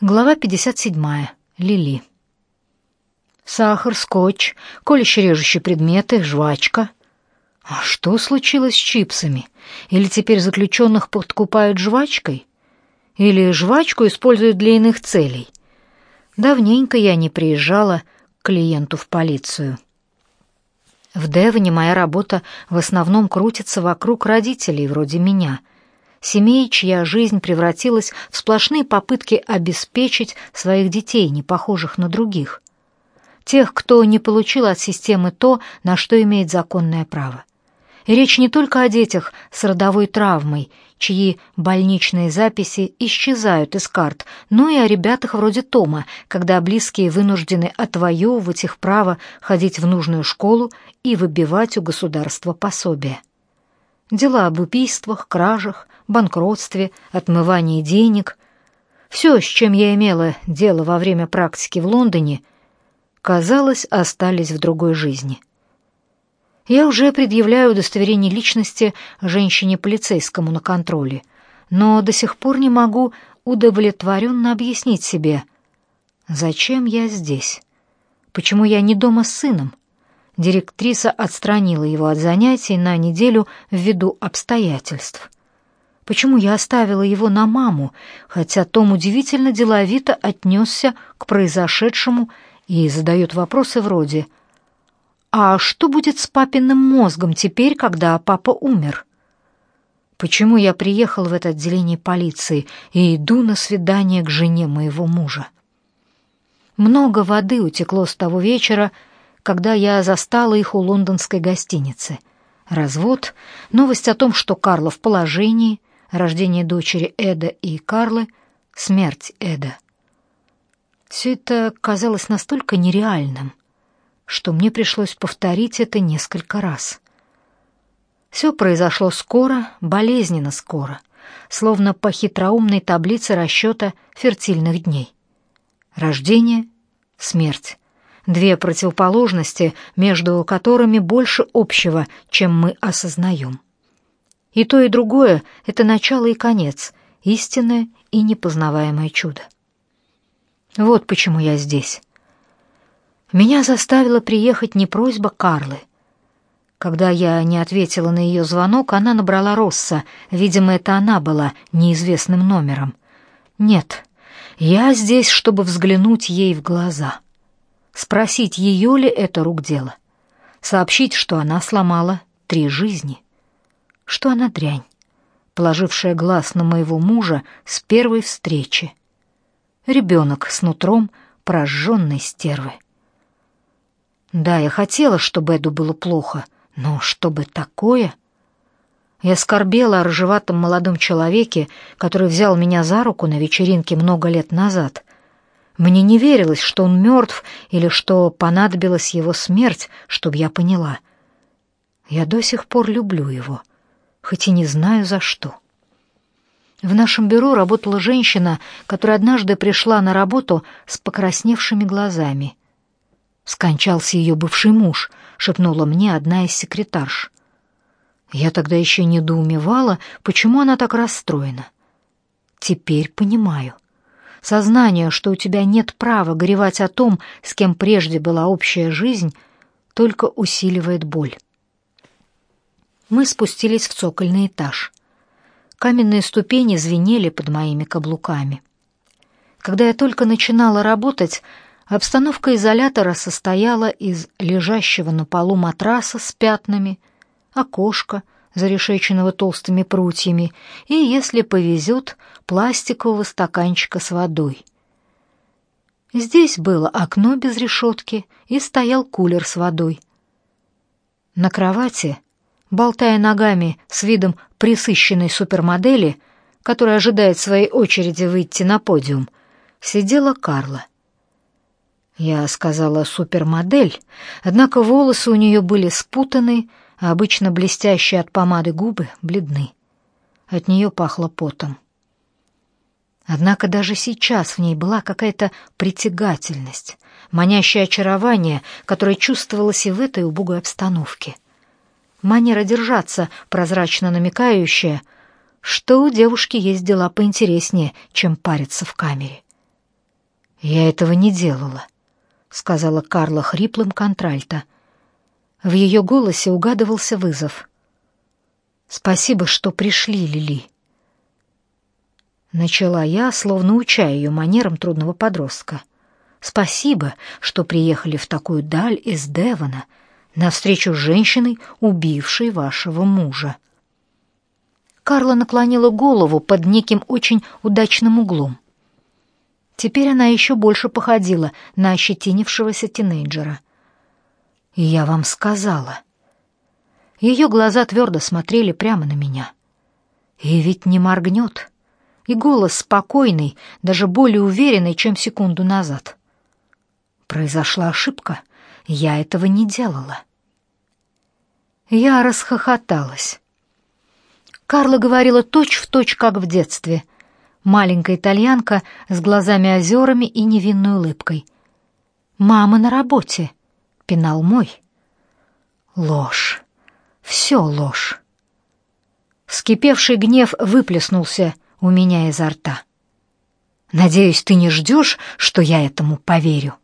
Глава 57. Лили. Сахар, скотч, колюще-режущие предметы, жвачка. А что случилось с чипсами? Или теперь заключенных подкупают жвачкой? Или жвачку используют для иных целей? Давненько я не приезжала к клиенту в полицию. В Девоне моя работа в основном крутится вокруг родителей вроде меня — семей, чья жизнь превратилась в сплошные попытки обеспечить своих детей, не похожих на других. Тех, кто не получил от системы то, на что имеет законное право. И речь не только о детях с родовой травмой, чьи больничные записи исчезают из карт, но и о ребятах вроде Тома, когда близкие вынуждены отвоевывать их право ходить в нужную школу и выбивать у государства пособие. Дела об убийствах, кражах, банкротстве, отмывании денег. Все, с чем я имела дело во время практики в Лондоне, казалось, остались в другой жизни. Я уже предъявляю удостоверение личности женщине-полицейскому на контроле, но до сих пор не могу удовлетворенно объяснить себе, зачем я здесь, почему я не дома с сыном. Директриса отстранила его от занятий на неделю ввиду обстоятельств. Почему я оставила его на маму, хотя Том удивительно деловито отнесся к произошедшему и задает вопросы вроде «А что будет с папиным мозгом теперь, когда папа умер?» Почему я приехал в это отделение полиции и иду на свидание к жене моего мужа? Много воды утекло с того вечера, когда я застала их у лондонской гостиницы. Развод, новость о том, что Карла в положении, рождение дочери Эда и Карлы, смерть Эда. Все это казалось настолько нереальным, что мне пришлось повторить это несколько раз. Все произошло скоро, болезненно скоро, словно по хитроумной таблице расчета фертильных дней. Рождение, смерть. Две противоположности, между которыми больше общего, чем мы осознаем. И то, и другое — это начало и конец, истинное и непознаваемое чудо. Вот почему я здесь. Меня заставила приехать не просьба Карлы. Когда я не ответила на ее звонок, она набрала Росса. Видимо, это она была неизвестным номером. Нет, я здесь, чтобы взглянуть ей в глаза. Спросить, ее ли это рук дело. Сообщить, что она сломала три жизни что она дрянь, положившая глаз на моего мужа с первой встречи. Ребенок с нутром прожженной стервы. Да, я хотела, чтобы Эду было плохо, но чтобы такое... Я скорбела о рыжеватом молодом человеке, который взял меня за руку на вечеринке много лет назад. Мне не верилось, что он мертв или что понадобилась его смерть, чтобы я поняла. Я до сих пор люблю его хоть и не знаю за что. В нашем бюро работала женщина, которая однажды пришла на работу с покрасневшими глазами. «Скончался ее бывший муж», — шепнула мне одна из секретарш. Я тогда еще недоумевала, почему она так расстроена. Теперь понимаю. Сознание, что у тебя нет права горевать о том, с кем прежде была общая жизнь, только усиливает боль мы спустились в цокольный этаж. Каменные ступени звенели под моими каблуками. Когда я только начинала работать, обстановка изолятора состояла из лежащего на полу матраса с пятнами, окошка, зарешеченного толстыми прутьями, и, если повезет, пластикового стаканчика с водой. Здесь было окно без решетки и стоял кулер с водой. На кровати болтая ногами с видом присыщенной супермодели, которая ожидает своей очереди выйти на подиум, сидела Карла. Я сказала супермодель, однако волосы у нее были спутаны, а обычно блестящие от помады губы бледны. От нее пахло потом. Однако даже сейчас в ней была какая-то притягательность, манящее очарование, которое чувствовалось и в этой убогой обстановке — манера держаться, прозрачно намекающая, что у девушки есть дела поинтереснее, чем париться в камере. Я этого не делала, сказала Карла хриплым контральто. В ее голосе угадывался вызов. Спасибо, что пришли, Лили. Начала я, словно уча ее манерам трудного подростка. Спасибо, что приехали в такую даль из Девона навстречу женщиной, убившей вашего мужа. Карла наклонила голову под неким очень удачным углом. Теперь она еще больше походила на ощетинившегося тинейджера. Я вам сказала. Ее глаза твердо смотрели прямо на меня. И ведь не моргнет. И голос спокойный, даже более уверенный, чем секунду назад. Произошла ошибка. Я этого не делала. Я расхохоталась. Карла говорила точь-в-точь, точь, как в детстве. Маленькая итальянка с глазами-озерами и невинной улыбкой. «Мама на работе», — пинал мой. Ложь. Все ложь. Вскипевший гнев выплеснулся у меня изо рта. «Надеюсь, ты не ждешь, что я этому поверю?»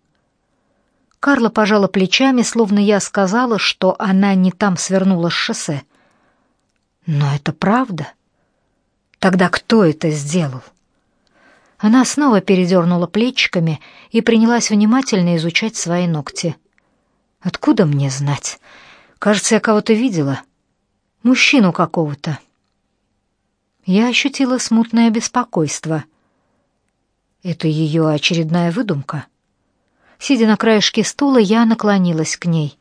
Карла пожала плечами, словно я сказала, что она не там свернула с шоссе. Но это правда. Тогда кто это сделал? Она снова передернула плечиками и принялась внимательно изучать свои ногти. Откуда мне знать? Кажется, я кого-то видела. Мужчину какого-то. Я ощутила смутное беспокойство. Это ее очередная выдумка. Сидя на краешке стула, я наклонилась к ней.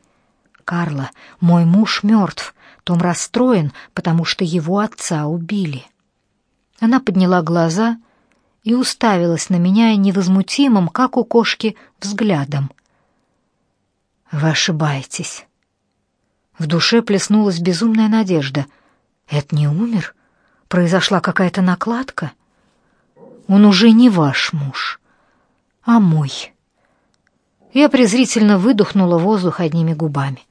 «Карла, мой муж мертв. Том расстроен, потому что его отца убили». Она подняла глаза и уставилась на меня невозмутимым, как у кошки, взглядом. «Вы ошибаетесь». В душе плеснулась безумная надежда. «Эд не умер? Произошла какая-то накладка? Он уже не ваш муж, а мой». Я презрительно выдохнула воздух одними губами.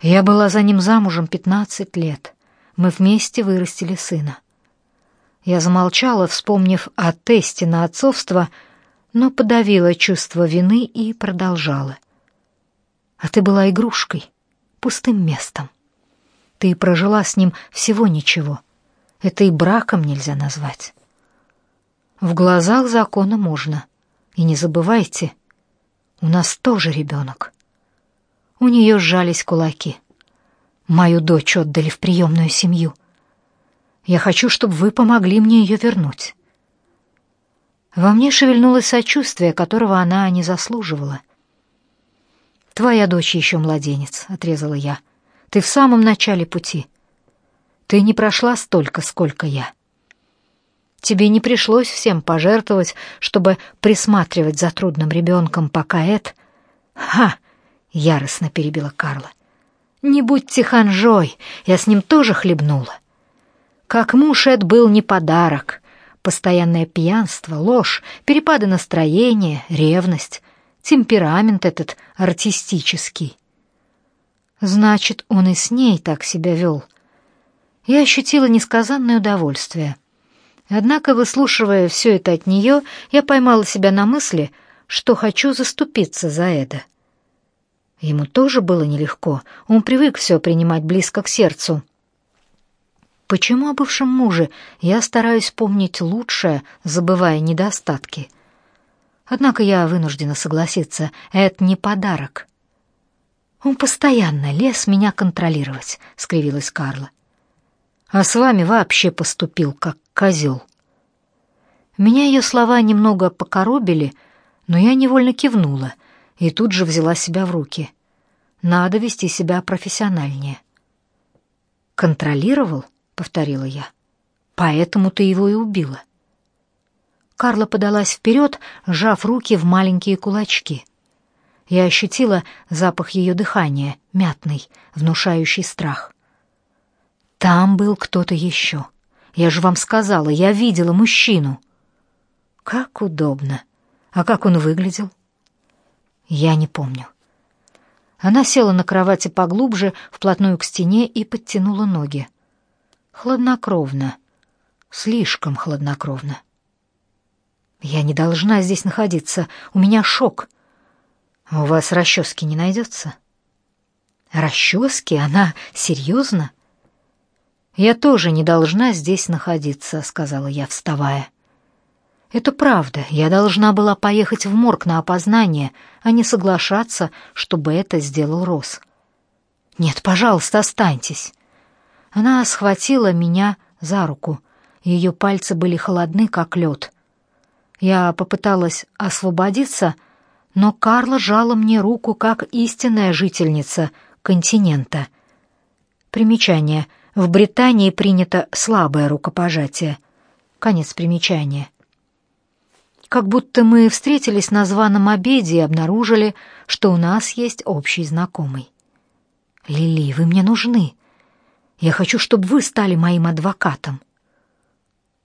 Я была за ним замужем пятнадцать лет. Мы вместе вырастили сына. Я замолчала, вспомнив о тесте на отцовство, но подавила чувство вины и продолжала. А ты была игрушкой, пустым местом. Ты прожила с ним всего ничего. Это и браком нельзя назвать. В глазах закона можно. И не забывайте, у нас тоже ребенок. У нее сжались кулаки. Мою дочь отдали в приемную семью. Я хочу, чтобы вы помогли мне ее вернуть. Во мне шевельнулось сочувствие, которого она не заслуживала. Твоя дочь еще младенец, отрезала я. Ты в самом начале пути. Ты не прошла столько, сколько я. Тебе не пришлось всем пожертвовать, чтобы присматривать за трудным ребенком, пока Эд... Ха! Яростно перебила Карла. Не будьте ханжой, я с ним тоже хлебнула. Как муж Эд был не подарок. Постоянное пьянство, ложь, перепады настроения, ревность, темперамент этот артистический. Значит, он и с ней так себя вел. Я ощутила несказанное удовольствие — Однако, выслушивая все это от нее, я поймала себя на мысли, что хочу заступиться за Эда. Ему тоже было нелегко, он привык все принимать близко к сердцу. Почему о бывшем муже я стараюсь помнить лучшее, забывая недостатки? Однако я вынуждена согласиться, это не подарок. Он постоянно лез меня контролировать, скривилась Карла а с вами вообще поступил как козел». Меня ее слова немного покоробили, но я невольно кивнула и тут же взяла себя в руки. Надо вести себя профессиональнее. «Контролировал?» — повторила я. «Поэтому ты его и убила». Карла подалась вперед, сжав руки в маленькие кулачки. Я ощутила запах ее дыхания, мятный, внушающий страх. Там был кто-то еще. Я же вам сказала, я видела мужчину. Как удобно. А как он выглядел? Я не помню. Она села на кровати поглубже, вплотную к стене и подтянула ноги. Хладнокровно. Слишком хладнокровно. Я не должна здесь находиться. У меня шок. У вас расчески не найдется?» «Расчески? Она серьезно?» «Я тоже не должна здесь находиться», — сказала я, вставая. «Это правда. Я должна была поехать в морг на опознание, а не соглашаться, чтобы это сделал Рос. Нет, пожалуйста, останьтесь». Она схватила меня за руку. Ее пальцы были холодны, как лед. Я попыталась освободиться, но Карла жала мне руку, как истинная жительница континента. Примечание. В Британии принято слабое рукопожатие. Конец примечания. Как будто мы встретились на званом обеде и обнаружили, что у нас есть общий знакомый. «Лили, вы мне нужны. Я хочу, чтобы вы стали моим адвокатом».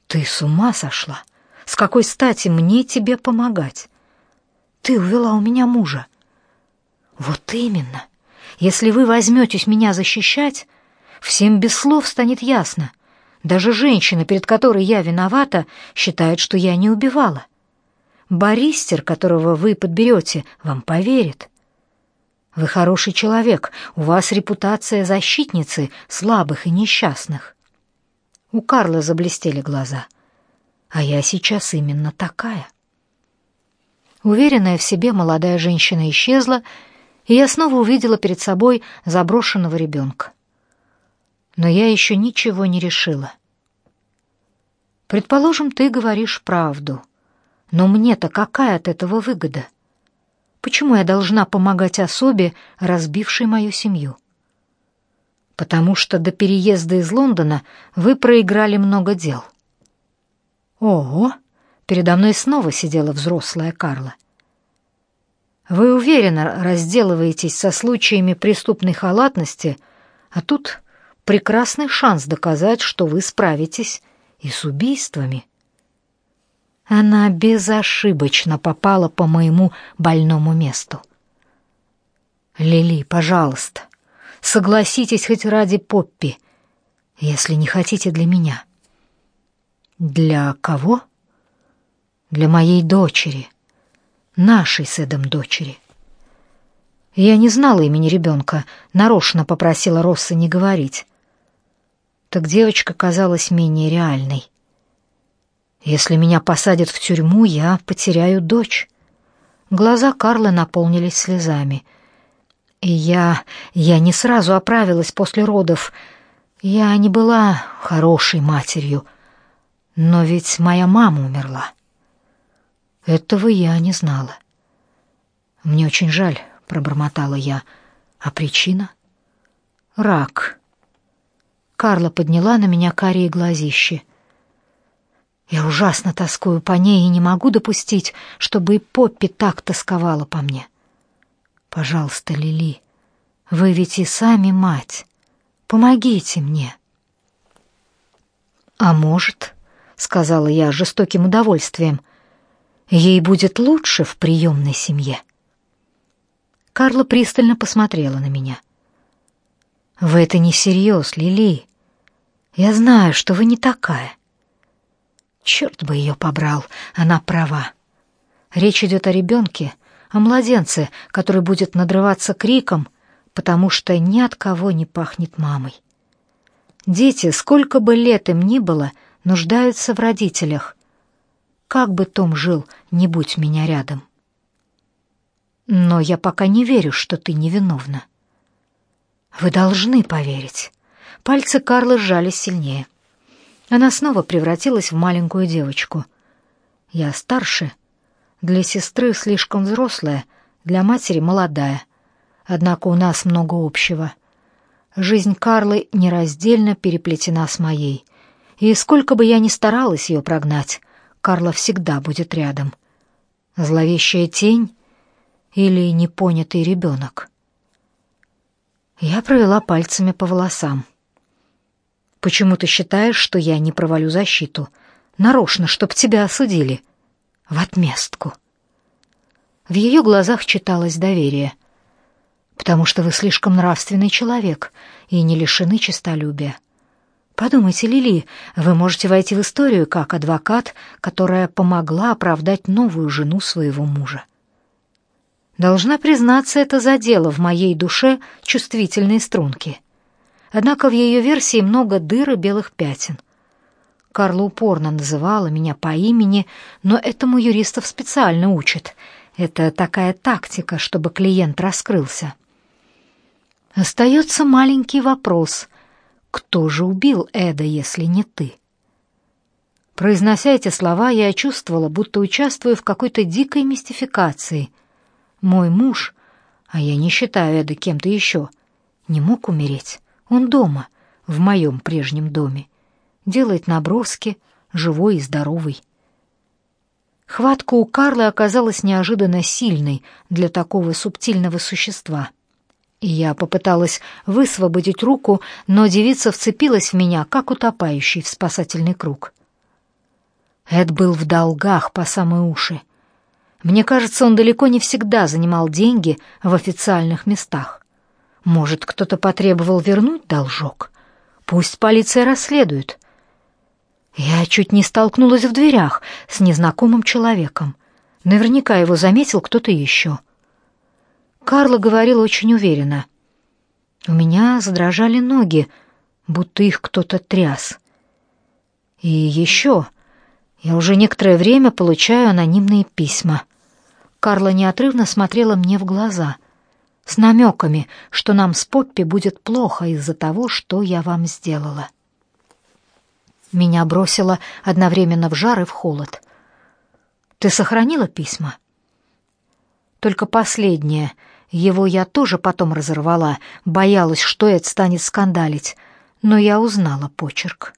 «Ты с ума сошла? С какой стати мне тебе помогать? Ты увела у меня мужа». «Вот именно. Если вы возьметесь меня защищать, Всем без слов станет ясно. Даже женщина, перед которой я виновата, считает, что я не убивала. Баристер, которого вы подберете, вам поверит. Вы хороший человек, у вас репутация защитницы слабых и несчастных. У Карла заблестели глаза. А я сейчас именно такая. Уверенная в себе молодая женщина исчезла, и я снова увидела перед собой заброшенного ребенка но я еще ничего не решила. Предположим, ты говоришь правду, но мне-то какая от этого выгода? Почему я должна помогать особе, разбившей мою семью? Потому что до переезда из Лондона вы проиграли много дел. Ого, передо мной снова сидела взрослая Карла. Вы уверенно разделываетесь со случаями преступной халатности, а тут прекрасный шанс доказать, что вы справитесь и с убийствами. Она безошибочно попала по моему больному месту. Лили, пожалуйста, согласитесь хоть ради Поппи, если не хотите для меня. Для кого? Для моей дочери, нашей с Эдом дочери. Я не знала имени ребенка, нарочно попросила Росса не говорить так девочка казалась менее реальной. Если меня посадят в тюрьму, я потеряю дочь. Глаза Карла наполнились слезами. И я... я не сразу оправилась после родов. Я не была хорошей матерью. Но ведь моя мама умерла. Этого я не знала. Мне очень жаль, пробормотала я. А причина? Рак. Карла подняла на меня карие глазищи. Я ужасно тоскую по ней и не могу допустить, чтобы и Поппи так тосковала по мне. Пожалуйста, Лили, вы ведь и сами мать. Помогите мне. А может, сказала я с жестоким удовольствием, ей будет лучше в приемной семье. Карла пристально посмотрела на меня. Вы это не всерьез, Лили. Я знаю, что вы не такая. Черт бы ее побрал, она права. Речь идет о ребенке, о младенце, который будет надрываться криком, потому что ни от кого не пахнет мамой. Дети, сколько бы лет им ни было, нуждаются в родителях. Как бы Том жил, не будь меня рядом. Но я пока не верю, что ты невиновна. Вы должны поверить. Пальцы Карлы сжались сильнее. Она снова превратилась в маленькую девочку. Я старше, для сестры слишком взрослая, для матери молодая. Однако у нас много общего. Жизнь Карлы нераздельно переплетена с моей. И сколько бы я ни старалась ее прогнать, Карла всегда будет рядом. Зловещая тень или непонятый ребенок. Я провела пальцами по волосам. Почему ты считаешь, что я не провалю защиту? Нарочно, чтоб тебя осудили. В отместку. В ее глазах читалось доверие. Потому что вы слишком нравственный человек и не лишены честолюбия. Подумайте, Лили, вы можете войти в историю как адвокат, которая помогла оправдать новую жену своего мужа. Должна признаться, это задело в моей душе чувствительные струнки. Однако в ее версии много дыр и белых пятен. Карла упорно называла меня по имени, но этому юристов специально учат. Это такая тактика, чтобы клиент раскрылся. Остается маленький вопрос. Кто же убил Эда, если не ты? Произнося эти слова, я чувствовала, будто участвую в какой-то дикой мистификации — мой муж, а я не считаю Эда кем-то еще, не мог умереть. Он дома, в моем прежнем доме. Делает наброски, живой и здоровый. Хватка у Карлы оказалась неожиданно сильной для такого субтильного существа. Я попыталась высвободить руку, но девица вцепилась в меня, как утопающий в спасательный круг. Эд был в долгах по самые уши. Мне кажется, он далеко не всегда занимал деньги в официальных местах. Может, кто-то потребовал вернуть должок? Пусть полиция расследует. Я чуть не столкнулась в дверях с незнакомым человеком. Наверняка его заметил кто-то еще. Карла говорила очень уверенно. У меня задрожали ноги, будто их кто-то тряс. И еще я уже некоторое время получаю анонимные письма. Карла неотрывно смотрела мне в глаза, с намеками, что нам с Поппи будет плохо из-за того, что я вам сделала. Меня бросило одновременно в жар и в холод. Ты сохранила письма? Только последнее. Его я тоже потом разорвала, боялась, что Эд станет скандалить, но я узнала почерк.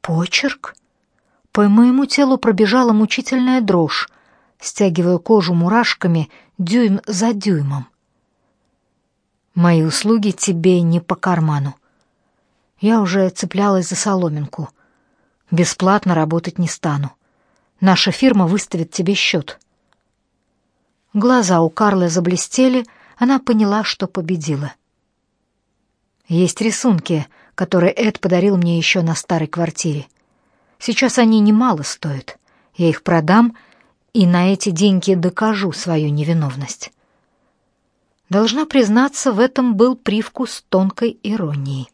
Почерк? По моему телу пробежала мучительная дрожь стягивая кожу мурашками дюйм за дюймом. Мои услуги тебе не по карману. Я уже цеплялась за соломинку. Бесплатно работать не стану. Наша фирма выставит тебе счет. Глаза у Карлы заблестели, она поняла, что победила. Есть рисунки, которые Эд подарил мне еще на старой квартире. Сейчас они немало стоят. Я их продам и на эти деньги докажу свою невиновность. Должна признаться, в этом был привкус тонкой иронии.